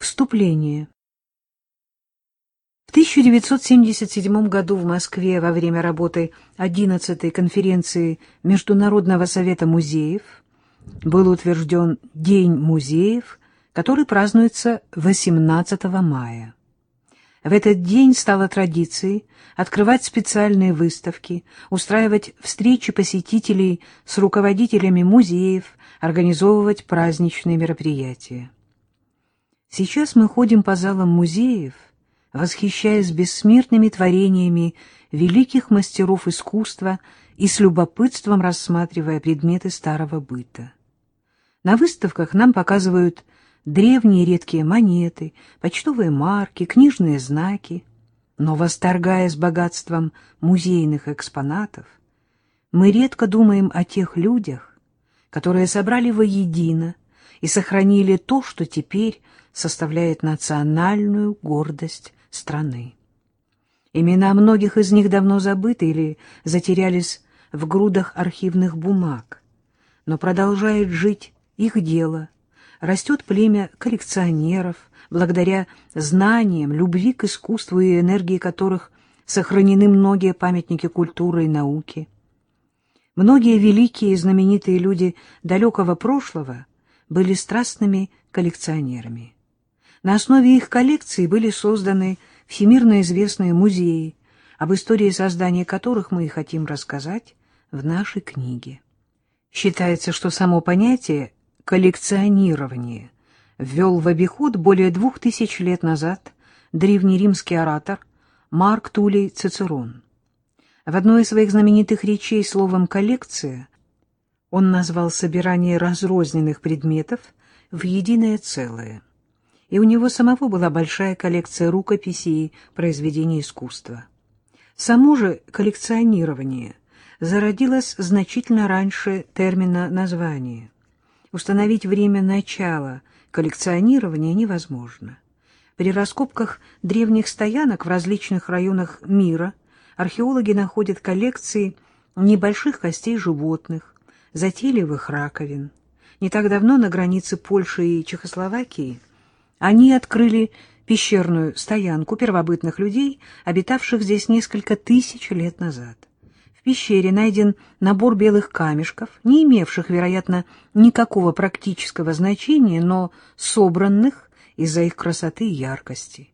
Вступление. В 1977 году в Москве во время работы 11-й конференции Международного совета музеев был утвержден День музеев, который празднуется 18 мая. В этот день стало традицией открывать специальные выставки, устраивать встречи посетителей с руководителями музеев, организовывать праздничные мероприятия. Сейчас мы ходим по залам музеев, восхищаясь бессмертными творениями великих мастеров искусства и с любопытством рассматривая предметы старого быта. На выставках нам показывают древние редкие монеты, почтовые марки, книжные знаки, но, восторгаясь богатством музейных экспонатов, мы редко думаем о тех людях, которые собрали воедино и сохранили то, что теперь составляет национальную гордость страны. Имена многих из них давно забыты или затерялись в грудах архивных бумаг, но продолжает жить их дело, растет племя коллекционеров, благодаря знаниям, любви к искусству и энергии которых сохранены многие памятники культуры и науки. Многие великие и знаменитые люди далекого прошлого были страстными коллекционерами. На основе их коллекций были созданы всемирно известные музеи, об истории создания которых мы и хотим рассказать в нашей книге. Считается, что само понятие «коллекционирование» ввел в обиход более двух тысяч лет назад древнеримский оратор Марк Тулей Цицерон. В одной из своих знаменитых речей словом «коллекция» он назвал собирание разрозненных предметов в единое целое – и у него самого была большая коллекция рукописей произведений искусства. Само же коллекционирование зародилось значительно раньше термина названия. Установить время начала коллекционирования невозможно. При раскопках древних стоянок в различных районах мира археологи находят коллекции небольших костей животных, затейливых раковин. Не так давно на границе Польши и Чехословакии – они открыли пещерную стоянку первобытных людей, обитавших здесь несколько тысяч лет назад. В пещере найден набор белых камешков, не имевших, вероятно, никакого практического значения, но собранных из-за их красоты и яркости.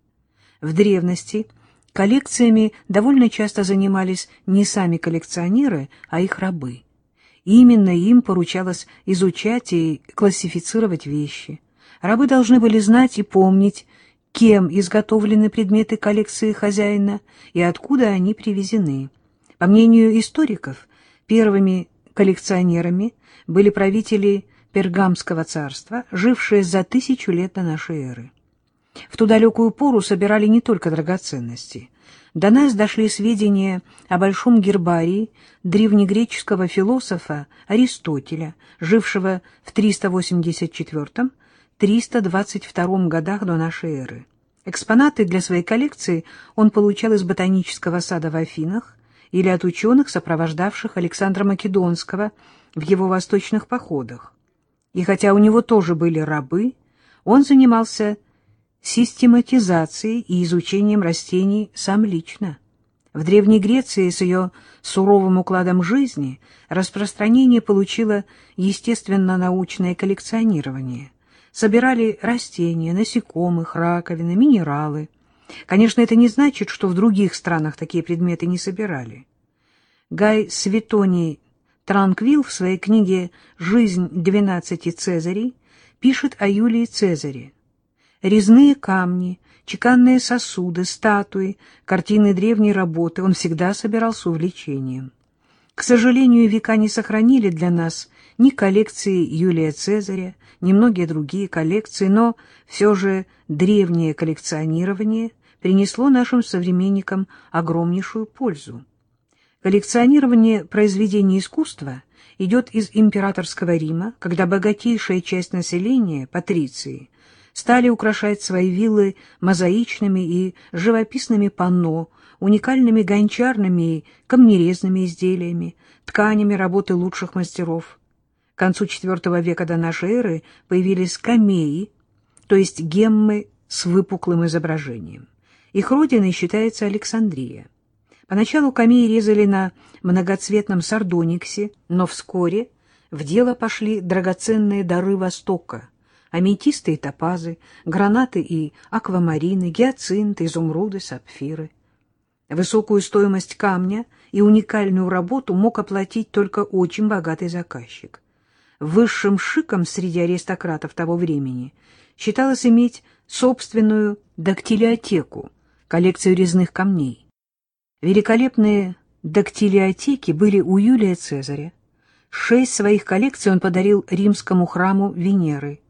В древности коллекциями довольно часто занимались не сами коллекционеры, а их рабы. Именно им поручалось изучать и классифицировать вещи – Рабы должны были знать и помнить, кем изготовлены предметы коллекции хозяина и откуда они привезены. По мнению историков, первыми коллекционерами были правители Пергамского царства, жившие за тысячу лет до нашей эры. В ту далекую пору собирали не только драгоценности. До нас дошли сведения о большом гербарии древнегреческого философа Аристотеля, жившего в 384 322 годах до нашей эры. Экспонаты для своей коллекции он получал из ботанического сада в Афинах или от ученых, сопровождавших Александра Македонского в его восточных походах. И хотя у него тоже были рабы, он занимался систематизацией и изучением растений сам лично. В Древней Греции с ее суровым укладом жизни распространение получило естественно-научное коллекционирование собирали растения, насекомых, раковины, минералы. Конечно, это не значит, что в других странах такие предметы не собирали. Гай Светоний Транквил в своей книге «Жизнь двенадцати Цезарей» пишет о Юлии Цезаре. Резные камни, чеканные сосуды, статуи, картины древней работы он всегда собирал с увлечением. К сожалению, века не сохранили для нас ни коллекции Юлия Цезаря, ни многие другие коллекции, но все же древнее коллекционирование принесло нашим современникам огромнейшую пользу. Коллекционирование произведений искусства идет из императорского Рима, когда богатейшая часть населения, патриции, стали украшать свои виллы мозаичными и живописными панно, уникальными гончарными и камнерезными изделиями, тканями работы лучших мастеров. К концу IV века до нашей эры появились камеи, то есть геммы с выпуклым изображением. Их родиной считается Александрия. Поначалу камеи резали на многоцветном сардониксе, но вскоре в дело пошли драгоценные дары Востока — аметисты и топазы, гранаты и аквамарины, гиацинты, изумруды, сапфиры. Высокую стоимость камня и уникальную работу мог оплатить только очень богатый заказчик. Высшим шиком среди аристократов того времени считалось иметь собственную дактилиотеку, коллекцию резных камней. Великолепные дактилиотеки были у Юлия Цезаря. Шесть своих коллекций он подарил римскому храму Венеры.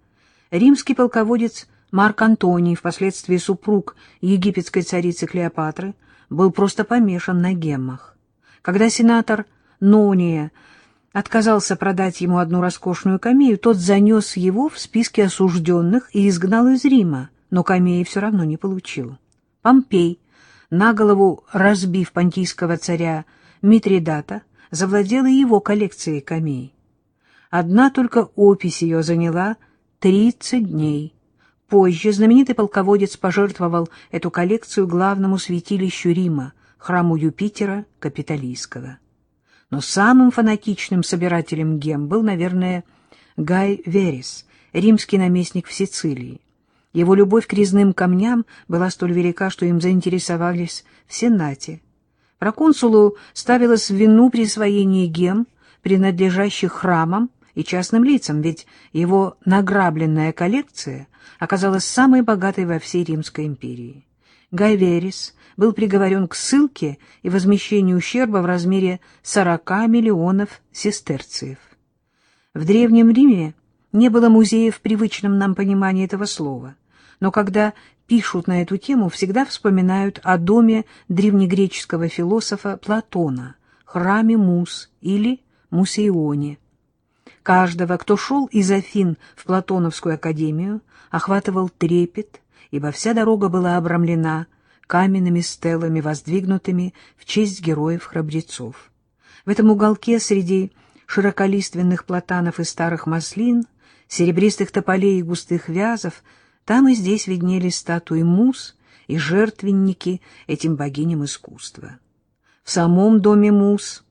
Римский полководец Марк Антоний, впоследствии супруг египетской царицы Клеопатры, был просто помешан на геммах. Когда сенатор Нония отказался продать ему одну роскошную камею, тот занес его в списки осужденных и изгнал из Рима, но камеи все равно не получил. Помпей, на голову разбив понтийского царя Митридата, завладел и его коллекцией камей. Одна только опись ее заняла тридцать дней. Позже знаменитый полководец пожертвовал эту коллекцию главному святилищу Рима, храму Юпитера Капитолийского. Но самым фанатичным собирателем гем был, наверное, Гай Верес, римский наместник в Сицилии. Его любовь к резным камням была столь велика, что им заинтересовались в Сенате. Проконсулу ставилось в вину присвоение гем, принадлежащих храмам и частным лицам, ведь его награбленная коллекция оказалась самой богатой во всей Римской империи. Гай Верес был приговорен к ссылке и возмещению ущерба в размере 40 миллионов сестерциев. В Древнем Риме не было музеев в привычном нам понимании этого слова — но когда пишут на эту тему, всегда вспоминают о доме древнегреческого философа Платона, храме Мус или Мусеионе. Каждого, кто шел из Афин в Платоновскую академию, охватывал трепет, ибо вся дорога была обрамлена каменными стелами, воздвигнутыми в честь героев-храбрецов. В этом уголке среди широколиственных платанов и старых маслин, серебристых тополей и густых вязов там и здесь виднелись статуи мус и жертвенники этим богиням искусства. В самом доме мус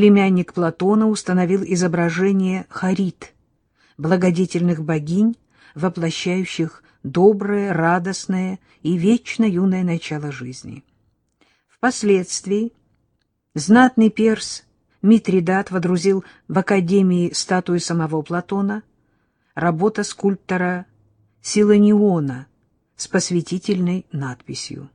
племянник Платона установил изображение Харит, благодетельных богинь, воплощающих доброе, радостное и вечно юное начало жизни. Впоследствии знатный перс Митридат водрузил в Академии статую самого Платона, работа скульптора Силаниона с посвятительной надписью.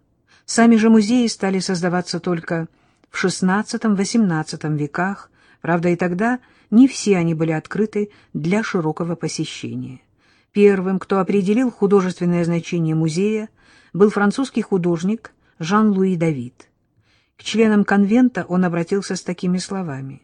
Сами же музеи стали создаваться только в XVI-XVIII веках, правда и тогда не все они были открыты для широкого посещения. Первым, кто определил художественное значение музея, был французский художник Жан-Луи Давид. К членам конвента он обратился с такими словами.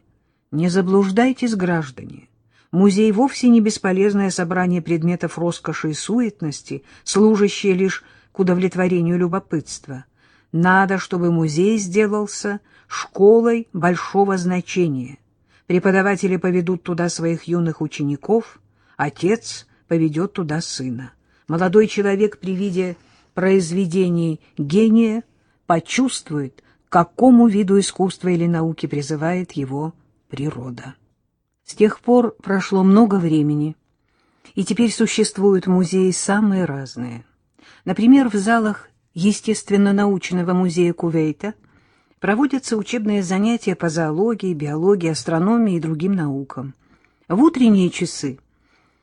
«Не заблуждайтесь, граждане, Музей вовсе не бесполезное собрание предметов роскоши и суетности, служащее лишь к удовлетворению любопытства. Надо, чтобы музей сделался школой большого значения. Преподаватели поведут туда своих юных учеников, отец поведет туда сына. Молодой человек при виде произведений гения почувствует, к какому виду искусства или науки призывает его природа. С тех пор прошло много времени, и теперь существуют музеи самые разные. Например, в залах Естественно-научного музея Кувейта проводятся учебные занятия по зоологии, биологии, астрономии и другим наукам. В утренние часы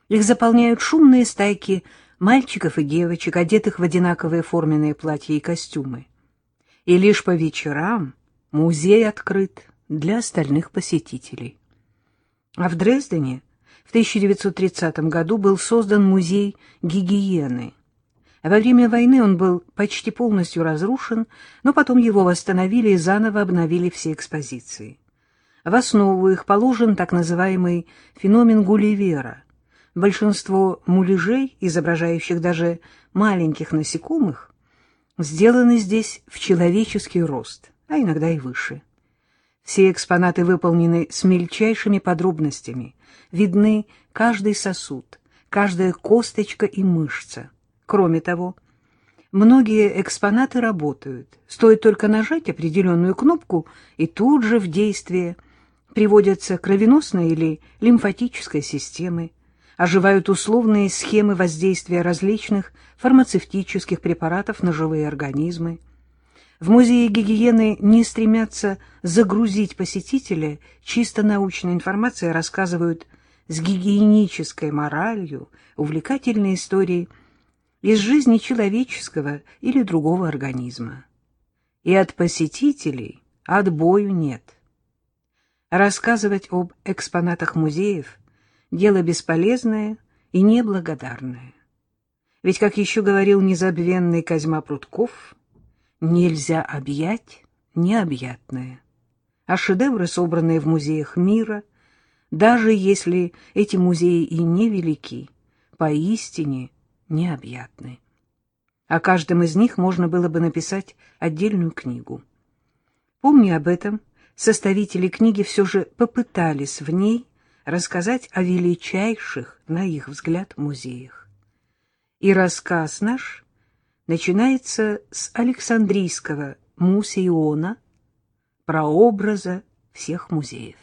их заполняют шумные стайки мальчиков и девочек, одетых в одинаковые форменные платья и костюмы. И лишь по вечерам музей открыт для остальных посетителей. А в Дрездене в 1930 году был создан музей гигиены. Во время войны он был почти полностью разрушен, но потом его восстановили и заново обновили все экспозиции. В основу их положен так называемый феномен Гулливера. Большинство муляжей, изображающих даже маленьких насекомых, сделаны здесь в человеческий рост, а иногда и выше. Все экспонаты выполнены с мельчайшими подробностями. Видны каждый сосуд, каждая косточка и мышца, Кроме того, многие экспонаты работают. Стоит только нажать определенную кнопку, и тут же в действие приводятся кровеносная или лимфатическая системы, оживают условные схемы воздействия различных фармацевтических препаратов на живые организмы. В музее гигиены не стремятся загрузить посетителя чисто научной информацией, рассказывают с гигиенической моралью увлекательные истории из жизни человеческого или другого организма. И от посетителей отбою нет. Рассказывать об экспонатах музеев – дело бесполезное и неблагодарное. Ведь, как еще говорил незабвенный Козьма Прутков, нельзя объять необъятное. А шедевры, собранные в музеях мира, даже если эти музеи и невелики, поистине необъятны. О каждом из них можно было бы написать отдельную книгу. Помня об этом, составители книги все же попытались в ней рассказать о величайших, на их взгляд, музеях. И рассказ наш начинается с Александрийского мусиона, прообраза всех музеев.